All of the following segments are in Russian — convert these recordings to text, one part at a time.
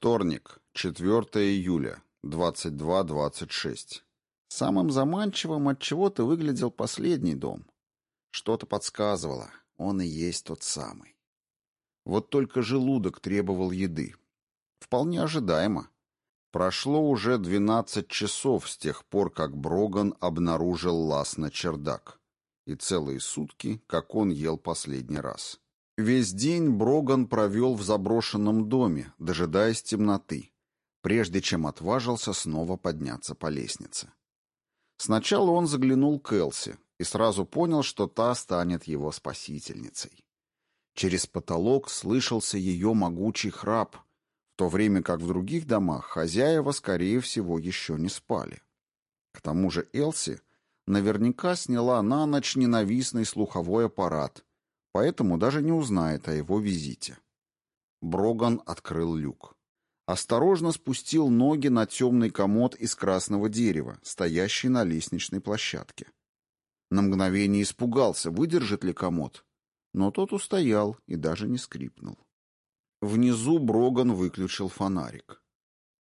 Вторник, 4 июля, 22.26. Самым заманчивым от чего-то выглядел последний дом. Что-то подсказывало, он и есть тот самый. Вот только желудок требовал еды. Вполне ожидаемо. Прошло уже 12 часов с тех пор, как Броган обнаружил лаз на чердак. И целые сутки, как он ел последний раз. Весь день Броган провел в заброшенном доме, дожидаясь темноты, прежде чем отважился снова подняться по лестнице. Сначала он заглянул к Элси и сразу понял, что та станет его спасительницей. Через потолок слышался ее могучий храп, в то время как в других домах хозяева, скорее всего, еще не спали. К тому же Элси наверняка сняла на ночь ненавистный слуховой аппарат — поэтому даже не узнает о его визите. Броган открыл люк. Осторожно спустил ноги на темный комод из красного дерева, стоящий на лестничной площадке. На мгновение испугался, выдержит ли комод, но тот устоял и даже не скрипнул. Внизу Броган выключил фонарик.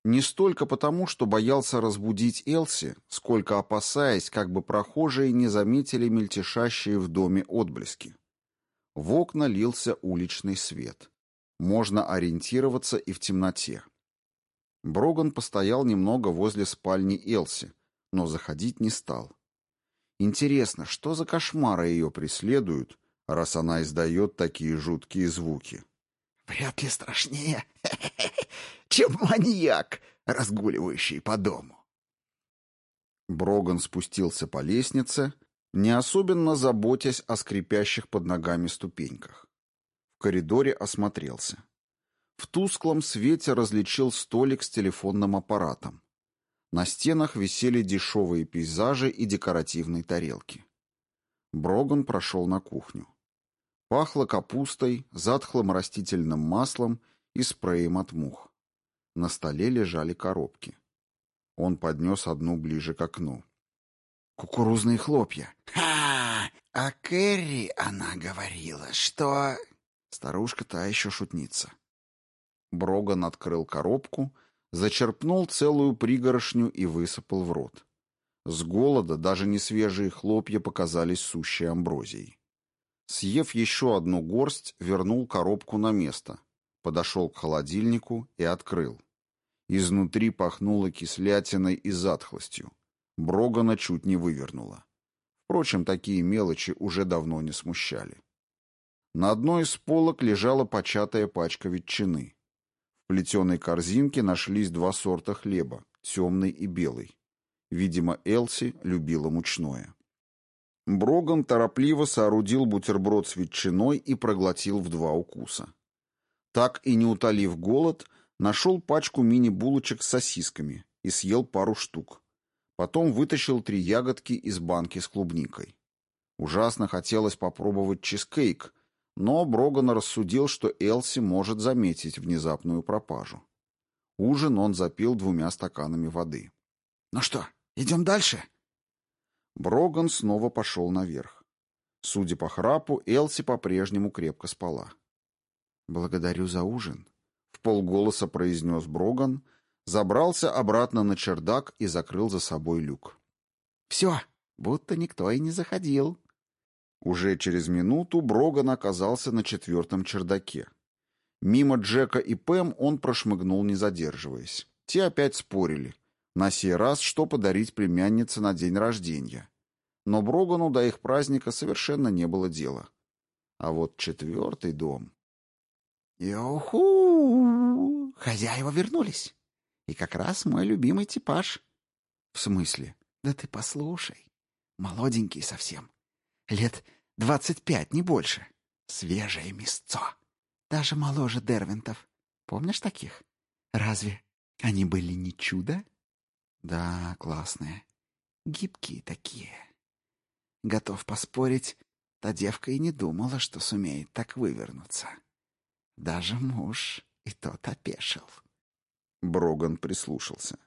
Не столько потому, что боялся разбудить Элси, сколько опасаясь, как бы прохожие не заметили мельтешащие в доме отблески. В окна лился уличный свет. Можно ориентироваться и в темноте. Броган постоял немного возле спальни Элси, но заходить не стал. Интересно, что за кошмары ее преследуют, раз она издает такие жуткие звуки? Вряд ли страшнее, чем маньяк, разгуливающий по дому. Броган спустился по лестнице не особенно заботясь о скрипящих под ногами ступеньках. В коридоре осмотрелся. В тусклом свете различил столик с телефонным аппаратом. На стенах висели дешевые пейзажи и декоративные тарелки. Броган прошел на кухню. Пахло капустой, затхлым растительным маслом и спреем от мух. На столе лежали коробки. Он поднес одну ближе к окну кукурузные хлопья. «Ха! А Кэрри, она говорила, что...» Старушка та еще шутница. Броган открыл коробку, зачерпнул целую пригорошню и высыпал в рот. С голода даже не свежие хлопья показались сущей амброзией. Съев еще одну горсть, вернул коробку на место, подошел к холодильнику и открыл. Изнутри пахнуло кислятиной и затхлостью. Брогана чуть не вывернула. Впрочем, такие мелочи уже давно не смущали. На одной из полок лежала початая пачка ветчины. В плетеной корзинке нашлись два сорта хлеба, темный и белый. Видимо, Элси любила мучное. Броган торопливо соорудил бутерброд с ветчиной и проглотил в два укуса. Так и не утолив голод, нашел пачку мини-булочек с сосисками и съел пару штук. Потом вытащил три ягодки из банки с клубникой. Ужасно хотелось попробовать чизкейк, но Броган рассудил, что Элси может заметить внезапную пропажу. Ужин он запил двумя стаканами воды. «Ну что, идем дальше?» Броган снова пошел наверх. Судя по храпу, Элси по-прежнему крепко спала. «Благодарю за ужин», — в полголоса произнес Броган, — забрался обратно на чердак и закрыл за собой люк. «Все, будто никто и не заходил». Уже через минуту Броган оказался на четвертом чердаке. Мимо Джека и Пэм он прошмыгнул, не задерживаясь. Те опять спорили. На сей раз, что подарить племяннице на день рождения. Но Брогану до их праздника совершенно не было дела. А вот четвертый дом... «Юху! Хозяева вернулись!» И как раз мой любимый типаж. В смысле? Да ты послушай. Молоденький совсем. Лет двадцать пять, не больше. Свежее мясцо. Даже моложе Дервинтов. Помнишь таких? Разве они были не чудо? Да, классные. Гибкие такие. Готов поспорить, та девка и не думала, что сумеет так вывернуться. Даже муж и тот опешил. Броган прислушался.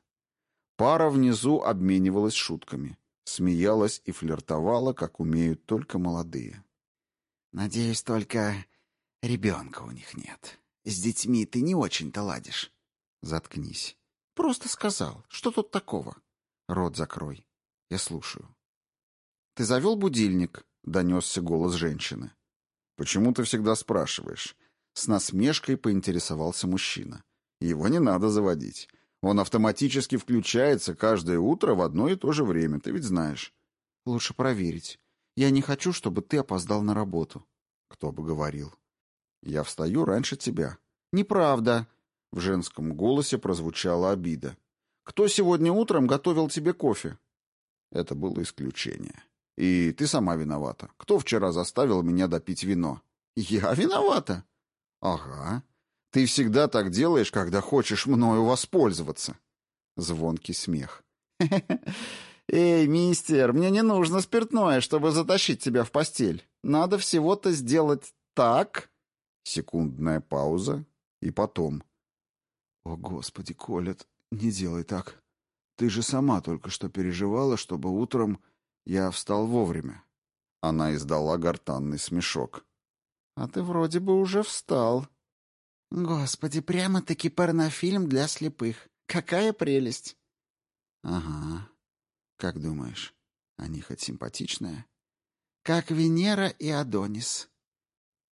Пара внизу обменивалась шутками, смеялась и флиртовала, как умеют только молодые. «Надеюсь, только ребенка у них нет. С детьми ты не очень-то ладишь». Заткнись. Просто сказал. Что тут такого? Рот закрой. Я слушаю. Ты завел будильник? Донесся голос женщины. Почему ты всегда спрашиваешь? С насмешкой поинтересовался мужчина. Его не надо заводить. Он автоматически включается каждое утро в одно и то же время, ты ведь знаешь. Лучше проверить. Я не хочу, чтобы ты опоздал на работу. Кто бы говорил. Я встаю раньше тебя. Неправда. В женском голосе прозвучала обида. Кто сегодня утром готовил тебе кофе? Это было исключение. И ты сама виновата. Кто вчера заставил меня допить вино? Я виновата? Ага. Ты всегда так делаешь, когда хочешь мною воспользоваться. Звонкий смех. Эй, мистер, мне не нужно спиртное, чтобы затащить тебя в постель. Надо всего-то сделать так. Секундная пауза и потом. О, господи, Колет, не делай так. Ты же сама только что переживала, чтобы утром я встал вовремя. Она издала гортанный смешок. А ты вроде бы уже встал. Господи, прямо-таки порнофильм для слепых. Какая прелесть. Ага. Как думаешь, они хоть симпатичные? Как Венера и Адонис.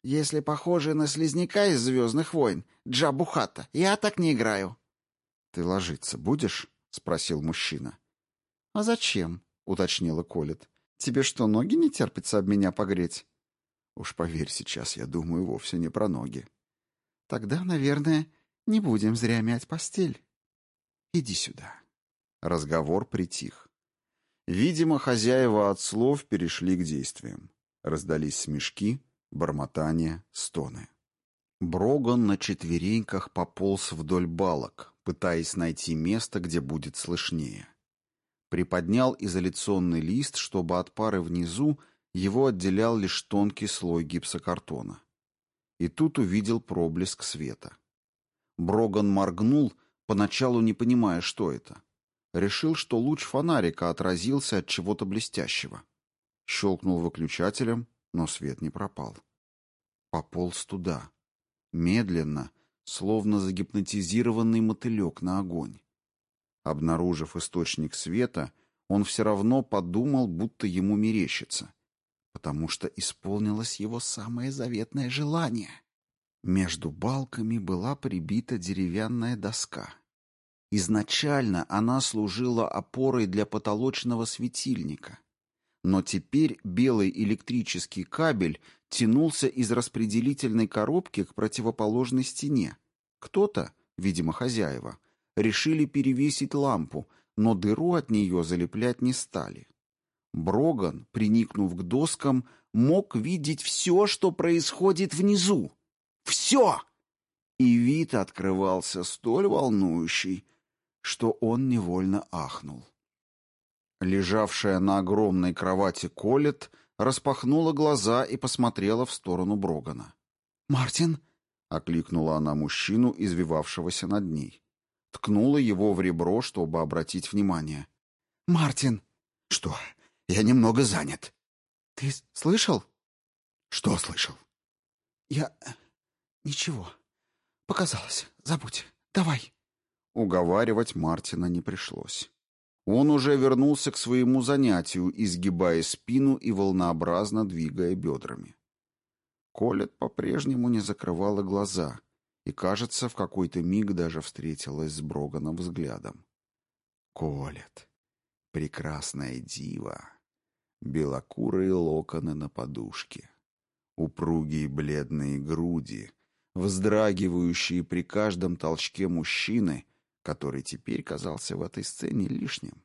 Если похожи на слизняка из «Звездных войн», Джабухата, я так не играю. Ты ложиться будешь? спросил мужчина. А зачем? уточнила Колет. Тебе что, ноги не терпится об меня погреть? Уж поверь, сейчас я думаю вовсе не про ноги. Тогда, наверное, не будем зря мять постель. Иди сюда. Разговор притих. Видимо, хозяева от слов перешли к действиям. Раздались смешки, бормотания, стоны. Броган на четвереньках пополз вдоль балок, пытаясь найти место, где будет слышнее. Приподнял изоляционный лист, чтобы от пары внизу его отделял лишь тонкий слой гипсокартона. И тут увидел проблеск света. Броган моргнул, поначалу не понимая, что это решил, что луч фонарика отразился от чего-то блестящего. Щелкнул выключателем, но свет не пропал. Пополз туда. Медленно, словно загипнотизированный мотылек на огонь. Обнаружив источник света, он все равно подумал, будто ему мерещится, потому что исполнилось его самое заветное желание. Между балками была прибита деревянная доска — Изначально она служила опорой для потолочного светильника. Но теперь белый электрический кабель тянулся из распределительной коробки к противоположной стене. Кто-то, видимо, хозяева, решили перевесить лампу, но дыру от нее залеплять не стали. Броган, приникнув к доскам, мог видеть все, что происходит внизу. Все! И вид открывался столь волнующий, что он невольно ахнул. Лежавшая на огромной кровати Колет распахнула глаза и посмотрела в сторону Брогана. «Мартин?» — окликнула она мужчину, извивавшегося над ней. Ткнула его в ребро, чтобы обратить внимание. «Мартин!» «Что? Я немного занят». «Ты слышал?» «Что слышал?» «Я... ничего. Показалось. Забудь. Давай». Уговаривать Мартина не пришлось. Он уже вернулся к своему занятию, изгибая спину и волнообразно двигая бедрами. Колет по-прежнему не закрывала глаза и, кажется, в какой-то миг даже встретилась с Броганом взглядом. Колет, прекрасная дива, белокурые локоны на подушке, упругие бледные груди, вздрагивающие при каждом толчке мужчины — который теперь казался в этой сцене лишним,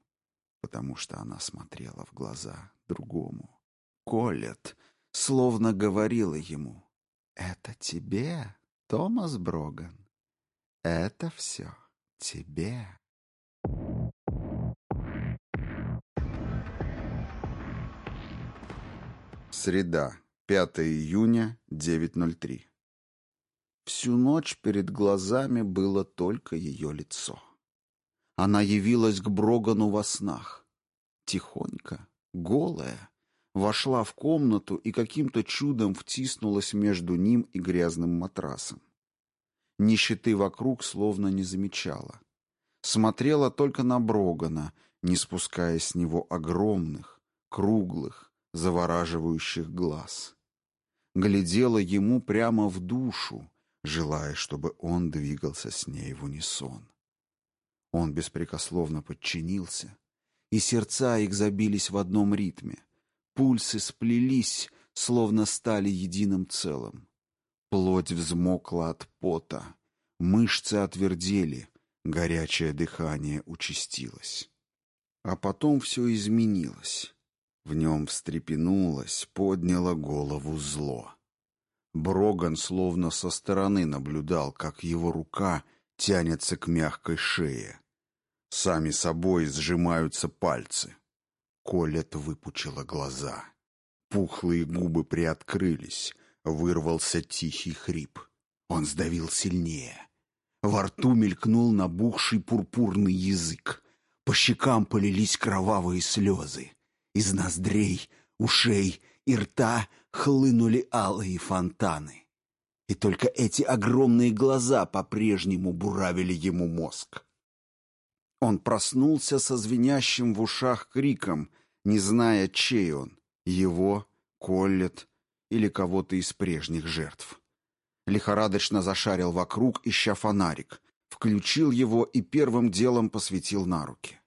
потому что она смотрела в глаза другому. Колет словно говорила ему, «Это тебе, Томас Броган, это все тебе». Среда, 5 июня, 9.03. Всю ночь перед глазами было только ее лицо. Она явилась к Брогану во снах. Тихонько, голая, вошла в комнату и каким-то чудом втиснулась между ним и грязным матрасом. Нищеты вокруг словно не замечала. Смотрела только на Брогана, не спуская с него огромных, круглых, завораживающих глаз. Глядела ему прямо в душу, желая, чтобы он двигался с ней в унисон. Он беспрекословно подчинился, и сердца их забились в одном ритме. Пульсы сплелись, словно стали единым целым. Плоть взмокла от пота, мышцы отвердели, горячее дыхание участилось. А потом все изменилось. В нем встрепенулось, подняло голову зло. Броган словно со стороны наблюдал, как его рука тянется к мягкой шее. Сами собой сжимаются пальцы. Колет выпучила глаза. Пухлые губы приоткрылись, вырвался тихий хрип. Он сдавил сильнее. Во рту мелькнул набухший пурпурный язык. По щекам полились кровавые слезы. Из ноздрей, ушей и рта хлынули алые фонтаны. И только эти огромные глаза по-прежнему буравили ему мозг. Он проснулся со звенящим в ушах криком, не зная, чей он — его, Коллет или кого-то из прежних жертв. Лихорадочно зашарил вокруг, ища фонарик, включил его и первым делом посветил на руки.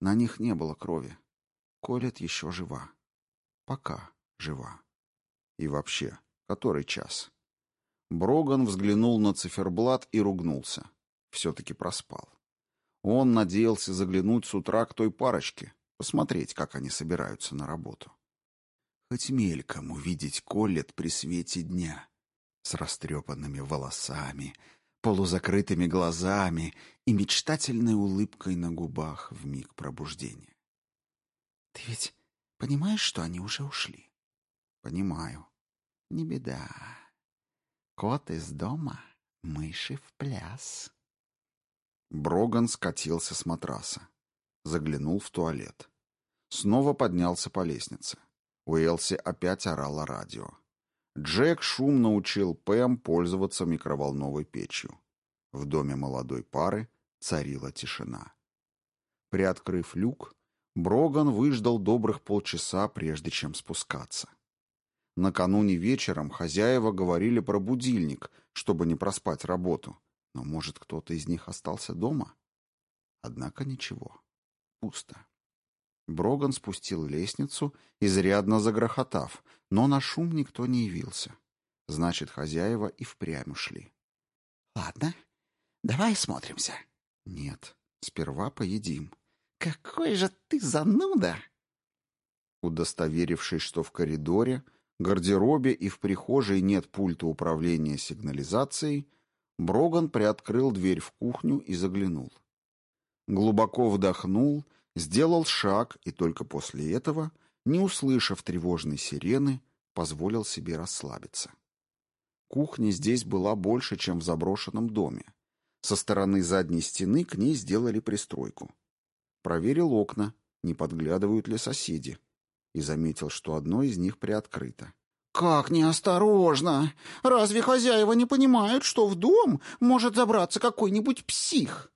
На них не было крови. Колет еще жива. Пока жива. И вообще, который час? Броган взглянул на циферблат и ругнулся. Все-таки проспал. Он надеялся заглянуть с утра к той парочке, посмотреть, как они собираются на работу. Хоть мельком увидеть Коллет при свете дня, с растрепанными волосами, полузакрытыми глазами и мечтательной улыбкой на губах в миг пробуждения. «Ты ведь понимаешь, что они уже ушли?» «Понимаю». «Не беда. Кот из дома, мыши в пляс». Броган скатился с матраса. Заглянул в туалет. Снова поднялся по лестнице. Уэлси опять орала радио. Джек шумно учил Пэм пользоваться микроволновой печью. В доме молодой пары царила тишина. Приоткрыв люк, Броган выждал добрых полчаса, прежде чем спускаться. Накануне вечером хозяева говорили про будильник, чтобы не проспать работу. Но, может, кто-то из них остался дома? Однако ничего. Пусто. Броган спустил лестницу, изрядно загрохотав, но на шум никто не явился. Значит, хозяева и впрямь ушли. «Ладно, давай смотримся». «Нет, сперва поедим». «Какой же ты зануда!» Удостоверившись, что в коридоре, гардеробе и в прихожей нет пульта управления сигнализацией, Броган приоткрыл дверь в кухню и заглянул. Глубоко вдохнул, сделал шаг и только после этого, не услышав тревожной сирены, позволил себе расслабиться. Кухня здесь была больше, чем в заброшенном доме. Со стороны задней стены к ней сделали пристройку. Проверил окна, не подглядывают ли соседи, и заметил, что одно из них приоткрыто. «Как неосторожно! Разве хозяева не понимают, что в дом может забраться какой-нибудь псих?»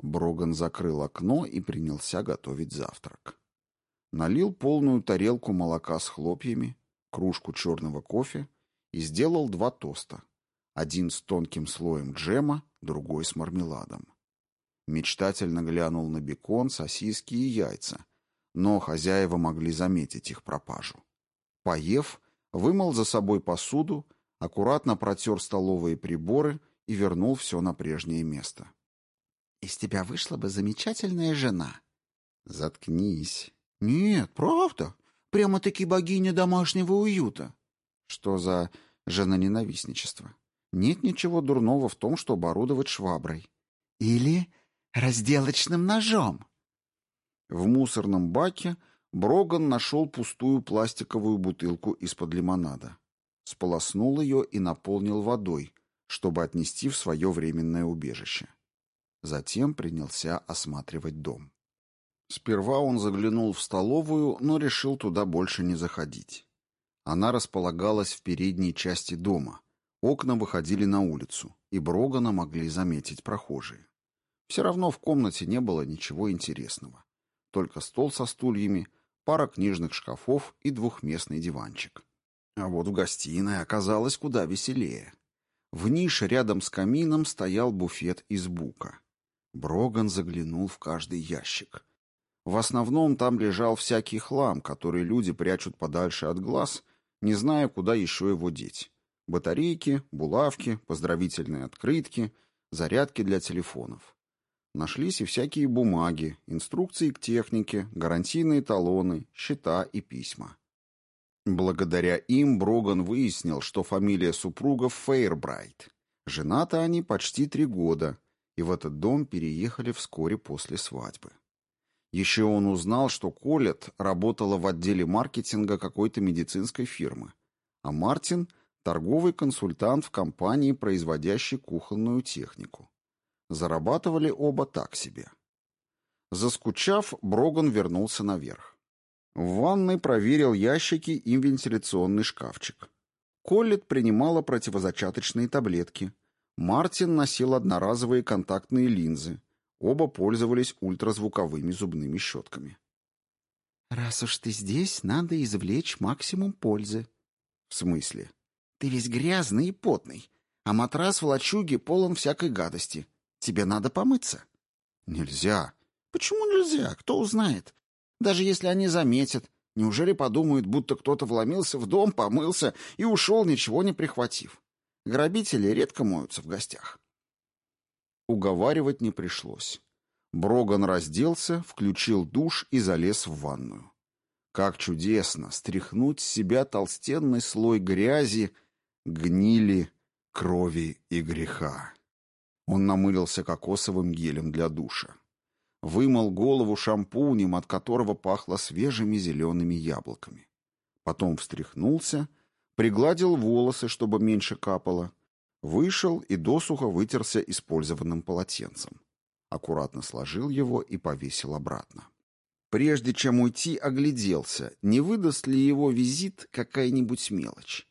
Броган закрыл окно и принялся готовить завтрак. Налил полную тарелку молока с хлопьями, кружку черного кофе и сделал два тоста. Один с тонким слоем джема, другой с мармеладом. Мечтательно глянул на бекон, сосиски и яйца, но хозяева могли заметить их пропажу. Поев, вымыл за собой посуду, аккуратно протер столовые приборы и вернул все на прежнее место. «Из тебя вышла бы замечательная жена». «Заткнись». «Нет, правда. Прямо-таки богиня домашнего уюта». «Что за женоненавистничество? Нет ничего дурного в том, чтобы орудовать шваброй». «Или разделочным ножом». В мусорном баке Броган нашел пустую пластиковую бутылку из-под лимонада. Сполоснул ее и наполнил водой, чтобы отнести в свое временное убежище. Затем принялся осматривать дом. Сперва он заглянул в столовую, но решил туда больше не заходить. Она располагалась в передней части дома. Окна выходили на улицу, и Брогана могли заметить прохожие. Все равно в комнате не было ничего интересного. Только стол со стульями, пара книжных шкафов и двухместный диванчик. А вот в гостиной оказалось куда веселее. В нише рядом с камином стоял буфет из бука. Броган заглянул в каждый ящик. В основном там лежал всякий хлам, который люди прячут подальше от глаз, не зная, куда еще его деть. Батарейки, булавки, поздравительные открытки, зарядки для телефонов. Нашлись и всякие бумаги, инструкции к технике, гарантийные талоны, счета и письма. Благодаря им Броган выяснил, что фамилия супругов Фейрбрайт. Женаты они почти три года, и в этот дом переехали вскоре после свадьбы. Еще он узнал, что Колет работала в отделе маркетинга какой-то медицинской фирмы, а Мартин – торговый консультант в компании, производящей кухонную технику. Зарабатывали оба так себе. Заскучав, Броган вернулся наверх. В ванной проверил ящики и вентиляционный шкафчик. Коллет принимала противозачаточные таблетки. Мартин носил одноразовые контактные линзы. Оба пользовались ультразвуковыми зубными щетками. «Раз уж ты здесь, надо извлечь максимум пользы». «В смысле?» «Ты весь грязный и потный, а матрас в лачуге полон всякой гадости. Тебе надо помыться». «Нельзя». «Почему нельзя? Кто узнает? Даже если они заметят, неужели подумают, будто кто-то вломился в дом, помылся и ушел, ничего не прихватив? Грабители редко моются в гостях. Уговаривать не пришлось. Броган разделся, включил душ и залез в ванную. Как чудесно стряхнуть с себя толстенный слой грязи, гнили, крови и греха. Он намылился кокосовым гелем для душа вымыл голову шампунем, от которого пахло свежими зелеными яблоками. Потом встряхнулся, пригладил волосы, чтобы меньше капало, вышел и досуха вытерся использованным полотенцем. Аккуратно сложил его и повесил обратно. Прежде чем уйти, огляделся, не выдаст ли его визит какая-нибудь мелочь.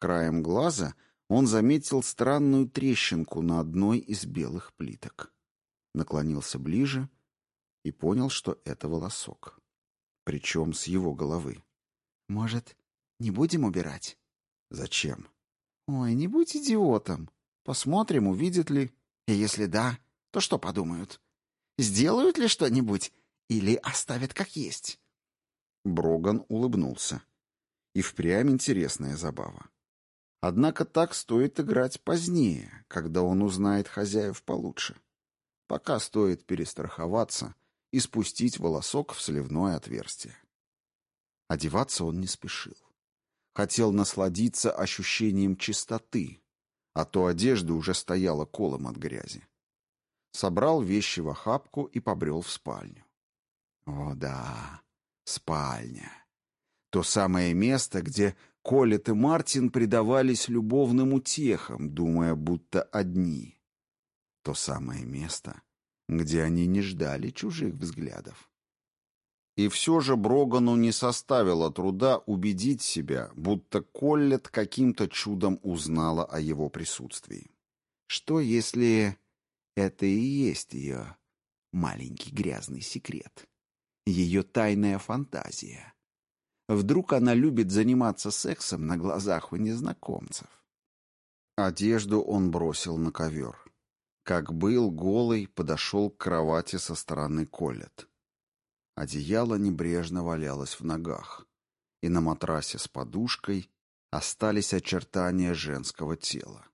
Краем глаза он заметил странную трещинку на одной из белых плиток. Наклонился ближе и понял, что это волосок. Причем с его головы. «Может, не будем убирать?» «Зачем?» «Ой, не будь идиотом. Посмотрим, увидят ли. И если да, то что подумают? Сделают ли что-нибудь или оставят как есть?» Броган улыбнулся. И впрямь интересная забава. Однако так стоит играть позднее, когда он узнает хозяев получше. Пока стоит перестраховаться и спустить волосок в сливное отверстие. Одеваться он не спешил. Хотел насладиться ощущением чистоты, а то одежда уже стояла колом от грязи. Собрал вещи в охапку и побрел в спальню. О да, спальня. То самое место, где Колет и Мартин предавались любовным утехам, думая, будто одни. То самое место, где они не ждали чужих взглядов. И все же Брогану не составило труда убедить себя, будто Коллет каким-то чудом узнала о его присутствии. Что если это и есть ее маленький грязный секрет? Ее тайная фантазия? Вдруг она любит заниматься сексом на глазах у незнакомцев? Одежду он бросил на ковер. Как был голый, подошел к кровати со стороны Колет. Одеяло небрежно валялось в ногах, и на матрасе с подушкой остались очертания женского тела.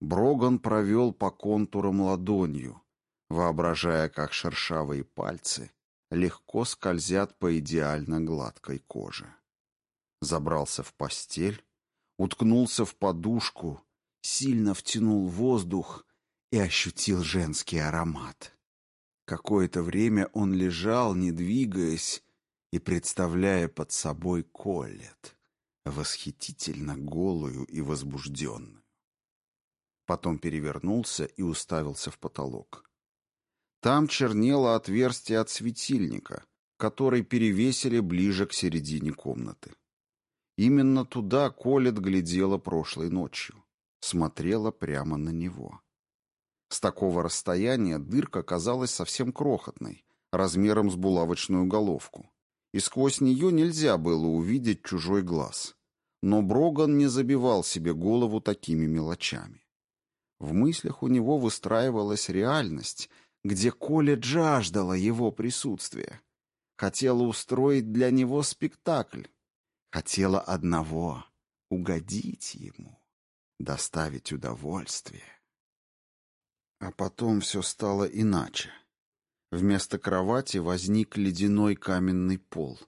Броган провел по контурам ладонью, воображая, как шершавые пальцы легко скользят по идеально гладкой коже. Забрался в постель, уткнулся в подушку, сильно втянул воздух и ощутил женский аромат. Какое-то время он лежал, не двигаясь, и представляя под собой Коллет, восхитительно голую и возбужденную. Потом перевернулся и уставился в потолок. Там чернело отверстие от светильника, который перевесили ближе к середине комнаты. Именно туда Колет глядела прошлой ночью. смотрела прямо на него. С такого расстояния дырка казалась совсем крохотной, размером с булавочную головку, и сквозь нее нельзя было увидеть чужой глаз. Но Броган не забивал себе голову такими мелочами. В мыслях у него выстраивалась реальность, где Коля жаждала его присутствия. Хотела устроить для него спектакль. Хотела одного — угодить ему, доставить удовольствие. А потом все стало иначе. Вместо кровати возник ледяной каменный пол.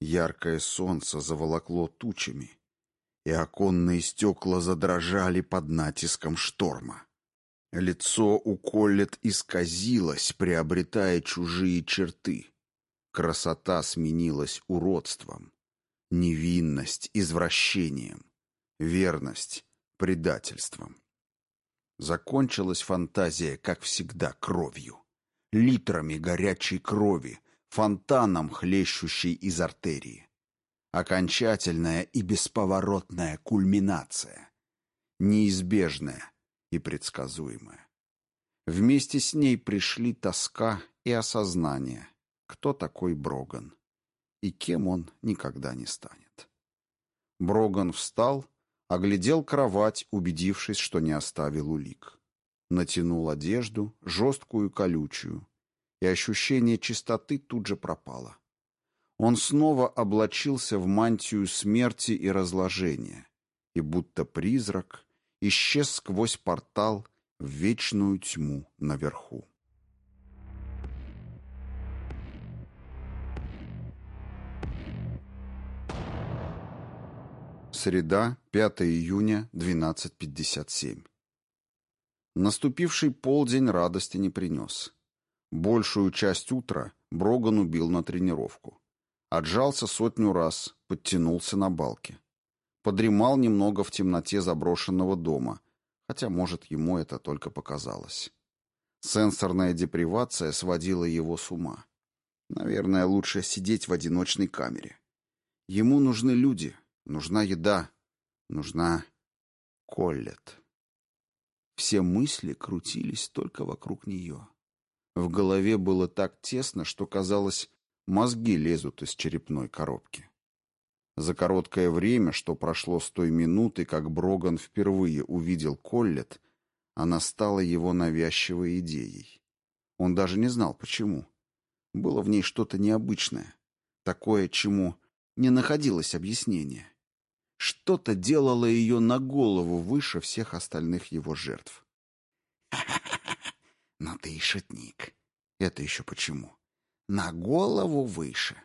Яркое солнце заволокло тучами, и оконные стекла задрожали под натиском шторма. Лицо у Коллет исказилось, приобретая чужие черты. Красота сменилась уродством. Невинность — извращением. Верность — предательством. Закончилась фантазия, как всегда, кровью. Литрами горячей крови, фонтаном, хлещущей из артерии. Окончательная и бесповоротная кульминация. Неизбежная и предсказуемая. Вместе с ней пришли тоска и осознание, кто такой Броган и кем он никогда не станет. Броган встал Оглядел кровать, убедившись, что не оставил улик. Натянул одежду, жесткую и колючую, и ощущение чистоты тут же пропало. Он снова облачился в мантию смерти и разложения, и будто призрак исчез сквозь портал в вечную тьму наверху. Среда, 5 июня, 12.57. Наступивший полдень радости не принес. Большую часть утра Броган убил на тренировку. Отжался сотню раз, подтянулся на балке. Подремал немного в темноте заброшенного дома, хотя, может, ему это только показалось. Сенсорная депривация сводила его с ума. Наверное, лучше сидеть в одиночной камере. Ему нужны люди, Нужна еда. Нужна Коллет. Все мысли крутились только вокруг нее. В голове было так тесно, что, казалось, мозги лезут из черепной коробки. За короткое время, что прошло с той минуты, как Броган впервые увидел Коллет, она стала его навязчивой идеей. Он даже не знал, почему. Было в ней что-то необычное, такое, чему не находилось объяснения. Что-то делало ее на голову выше всех остальных его жертв. «Но ты и шутник. Это еще почему?» «На голову выше?»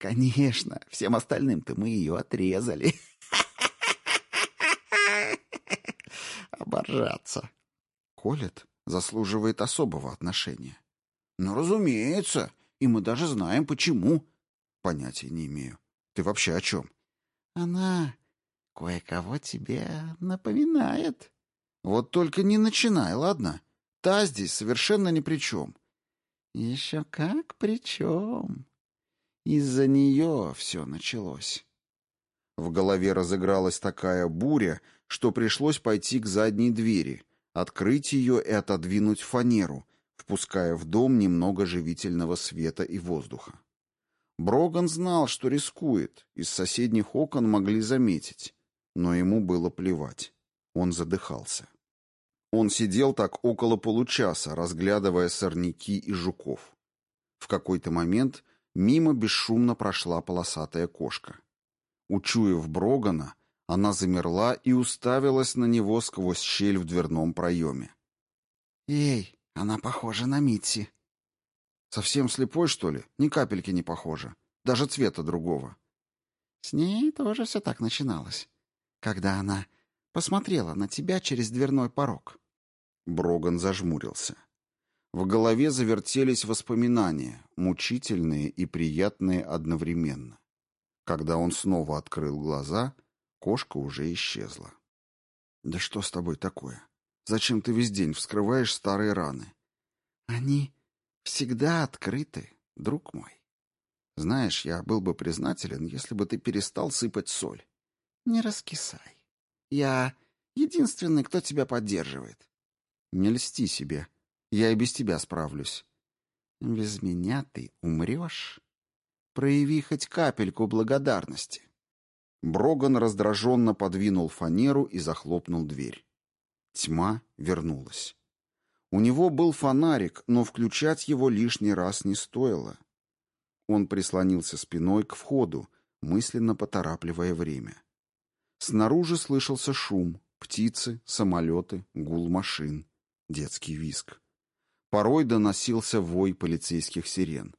«Конечно, всем остальным-то мы ее отрезали». Оборжаться. Колет заслуживает особого отношения. «Ну, разумеется, и мы даже знаем, почему». «Понятия не имею. Ты вообще о чем?» «Она кое-кого тебе напоминает. Вот только не начинай, ладно? Та здесь совершенно ни при чем. Еще как при чем. Из-за нее все началось. В голове разыгралась такая буря, что пришлось пойти к задней двери, открыть ее и отодвинуть фанеру, впуская в дом немного живительного света и воздуха. Броган знал, что рискует, из соседних окон могли заметить но ему было плевать. Он задыхался. Он сидел так около получаса, разглядывая сорняки и жуков. В какой-то момент мимо бесшумно прошла полосатая кошка. Учуяв Брогана, она замерла и уставилась на него сквозь щель в дверном проеме. «Эй, она похожа на Митси». «Совсем слепой, что ли? Ни капельки не похожа. Даже цвета другого». «С ней тоже все так начиналось когда она посмотрела на тебя через дверной порог. Броган зажмурился. В голове завертелись воспоминания, мучительные и приятные одновременно. Когда он снова открыл глаза, кошка уже исчезла. «Да что с тобой такое? Зачем ты весь день вскрываешь старые раны?» «Они всегда открыты, друг мой. Знаешь, я был бы признателен, если бы ты перестал сыпать соль. Не раскисай. Я Единственный, кто тебя поддерживает. Не льсти себе. Я и без тебя справлюсь. Без меня ты умрешь? Прояви хоть капельку благодарности. Броган раздраженно подвинул фанеру и захлопнул дверь. Тьма вернулась. У него был фонарик, но включать его лишний раз не стоило. Он прислонился спиной к входу, мысленно поторапливая время. Снаружи слышался шум, птицы, самолеты, гул машин, детский визг. Порой доносился вой полицейских сирен.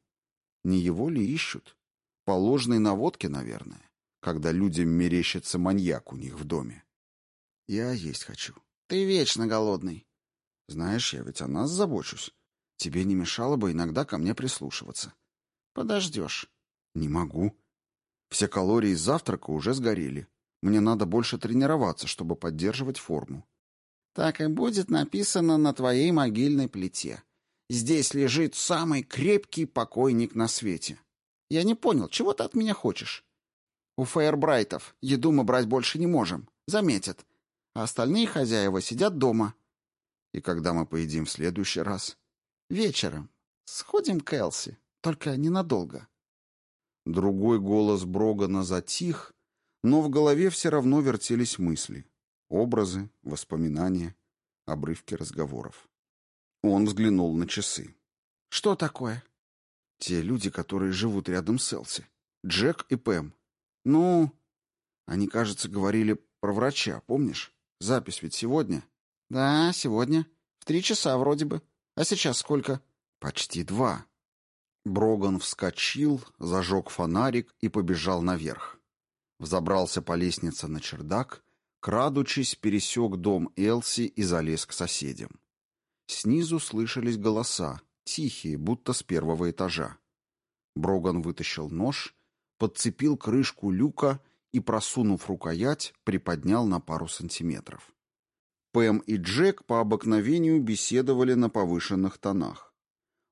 Не его ли ищут? По ложной наводке, наверное, когда людям мерещится маньяк у них в доме. Я есть хочу. Ты вечно голодный. Знаешь, я ведь о нас забочусь. Тебе не мешало бы иногда ко мне прислушиваться. Подождешь. Не могу. Все калории завтрака уже сгорели. Мне надо больше тренироваться, чтобы поддерживать форму. Так и будет написано на твоей могильной плите. Здесь лежит самый крепкий покойник на свете. Я не понял, чего ты от меня хочешь? У Фейербрайтов еду мы брать больше не можем. Заметят. А остальные хозяева сидят дома. И когда мы поедим в следующий раз? Вечером. Сходим к Элси. Только ненадолго. Другой голос Брогана затих, но в голове все равно вертелись мысли. Образы, воспоминания, обрывки разговоров. Он взглянул на часы. «Что такое?» «Те люди, которые живут рядом с Элси. Джек и Пэм. Ну...» Они, кажется, говорили про врача, помнишь? Запись ведь сегодня. Да, сегодня. В три часа вроде бы. А сейчас сколько? Почти два. Броган вскочил, зажег фонарик и побежал наверх. Взобрался по лестнице на чердак, крадучись, пересек дом Элси и залез к соседям. Снизу слышались голоса, тихие, будто с первого этажа. Броган вытащил нож, подцепил крышку люка и, просунув рукоять, приподнял на пару сантиметров. Пэм и Джек по обыкновению беседовали на повышенных тонах.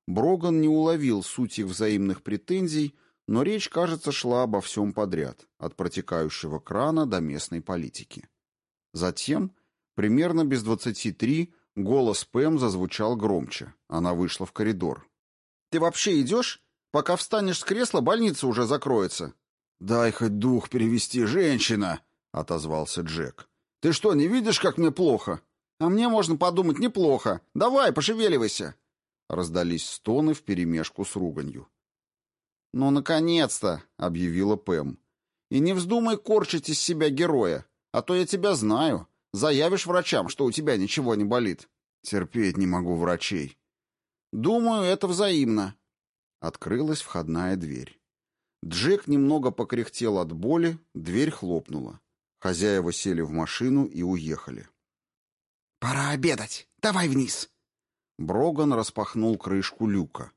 Броган не уловил суть их взаимных претензий, но речь, кажется, шла обо всем подряд, от протекающего крана до местной политики. Затем, примерно без двадцати три, голос Пэм зазвучал громче. Она вышла в коридор. «Ты вообще идешь? Пока встанешь с кресла, больница уже закроется». «Дай хоть дух перевести, женщина!» — отозвался Джек. «Ты что, не видишь, как мне плохо? А мне, можно подумать, неплохо. Давай, пошевеливайся!» Раздались стоны вперемешку с руганью. «Ну, наконец-то!» — объявила Пэм. «И не вздумай корчить из себя героя, а то я тебя знаю. Заявишь врачам, что у тебя ничего не болит». «Терпеть не могу врачей». «Думаю, это взаимно». Открылась входная дверь. Джек немного покряхтел от боли, дверь хлопнула. Хозяева сели в машину и уехали. «Пора обедать. Давай вниз!» Броган распахнул крышку люка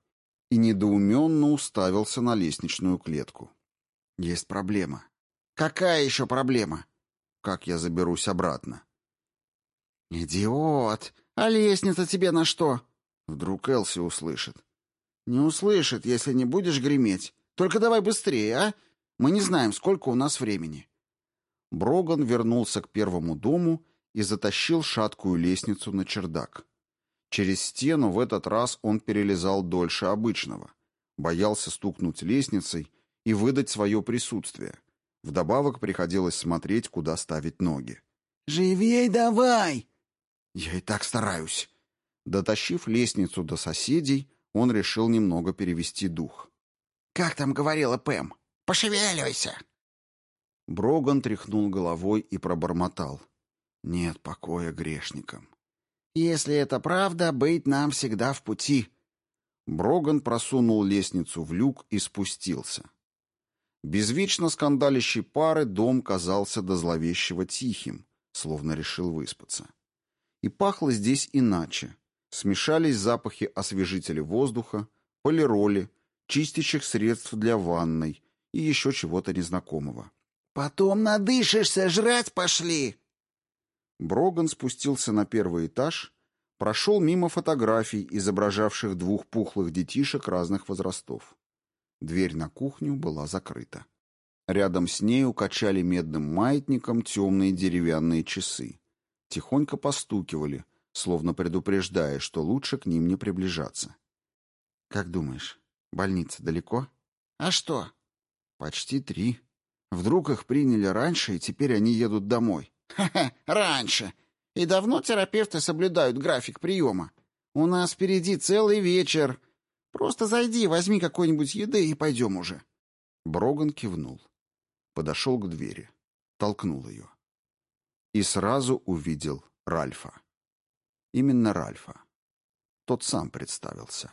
и недоуменно уставился на лестничную клетку. «Есть проблема». «Какая еще проблема?» «Как я заберусь обратно?» «Идиот! А лестница тебе на что?» Вдруг Элси услышит. «Не услышит, если не будешь греметь. Только давай быстрее, а? Мы не знаем, сколько у нас времени». Броган вернулся к первому дому и затащил шаткую лестницу на чердак. Через стену в этот раз он перелезал дольше обычного. Боялся стукнуть лестницей и выдать свое присутствие. Вдобавок приходилось смотреть, куда ставить ноги. «Живей давай!» «Я и так стараюсь». Дотащив лестницу до соседей, он решил немного перевести дух. «Как там говорила Пэм? Пошевеливайся!» Броган тряхнул головой и пробормотал. «Нет покоя грешникам». «Если это правда, быть нам всегда в пути». Броган просунул лестницу в люк и спустился. Без вечно скандалящей пары дом казался до зловещего тихим, словно решил выспаться. И пахло здесь иначе. Смешались запахи освежителя воздуха, полироли, чистящих средств для ванной и еще чего-то незнакомого. «Потом надышишься, жрать пошли!» Броган спустился на первый этаж, прошел мимо фотографий, изображавших двух пухлых детишек разных возрастов. Дверь на кухню была закрыта. Рядом с нею качали медным маятником темные деревянные часы. Тихонько постукивали, словно предупреждая, что лучше к ним не приближаться. «Как думаешь, больница далеко?» «А что?» «Почти три. Вдруг их приняли раньше, и теперь они едут домой». «Ха-ха, раньше. И давно терапевты соблюдают график приема? У нас впереди целый вечер. Просто зайди, возьми какой-нибудь еды и пойдем уже». Броган кивнул. Подошел к двери. Толкнул ее. И сразу увидел Ральфа. Именно Ральфа. Тот сам представился.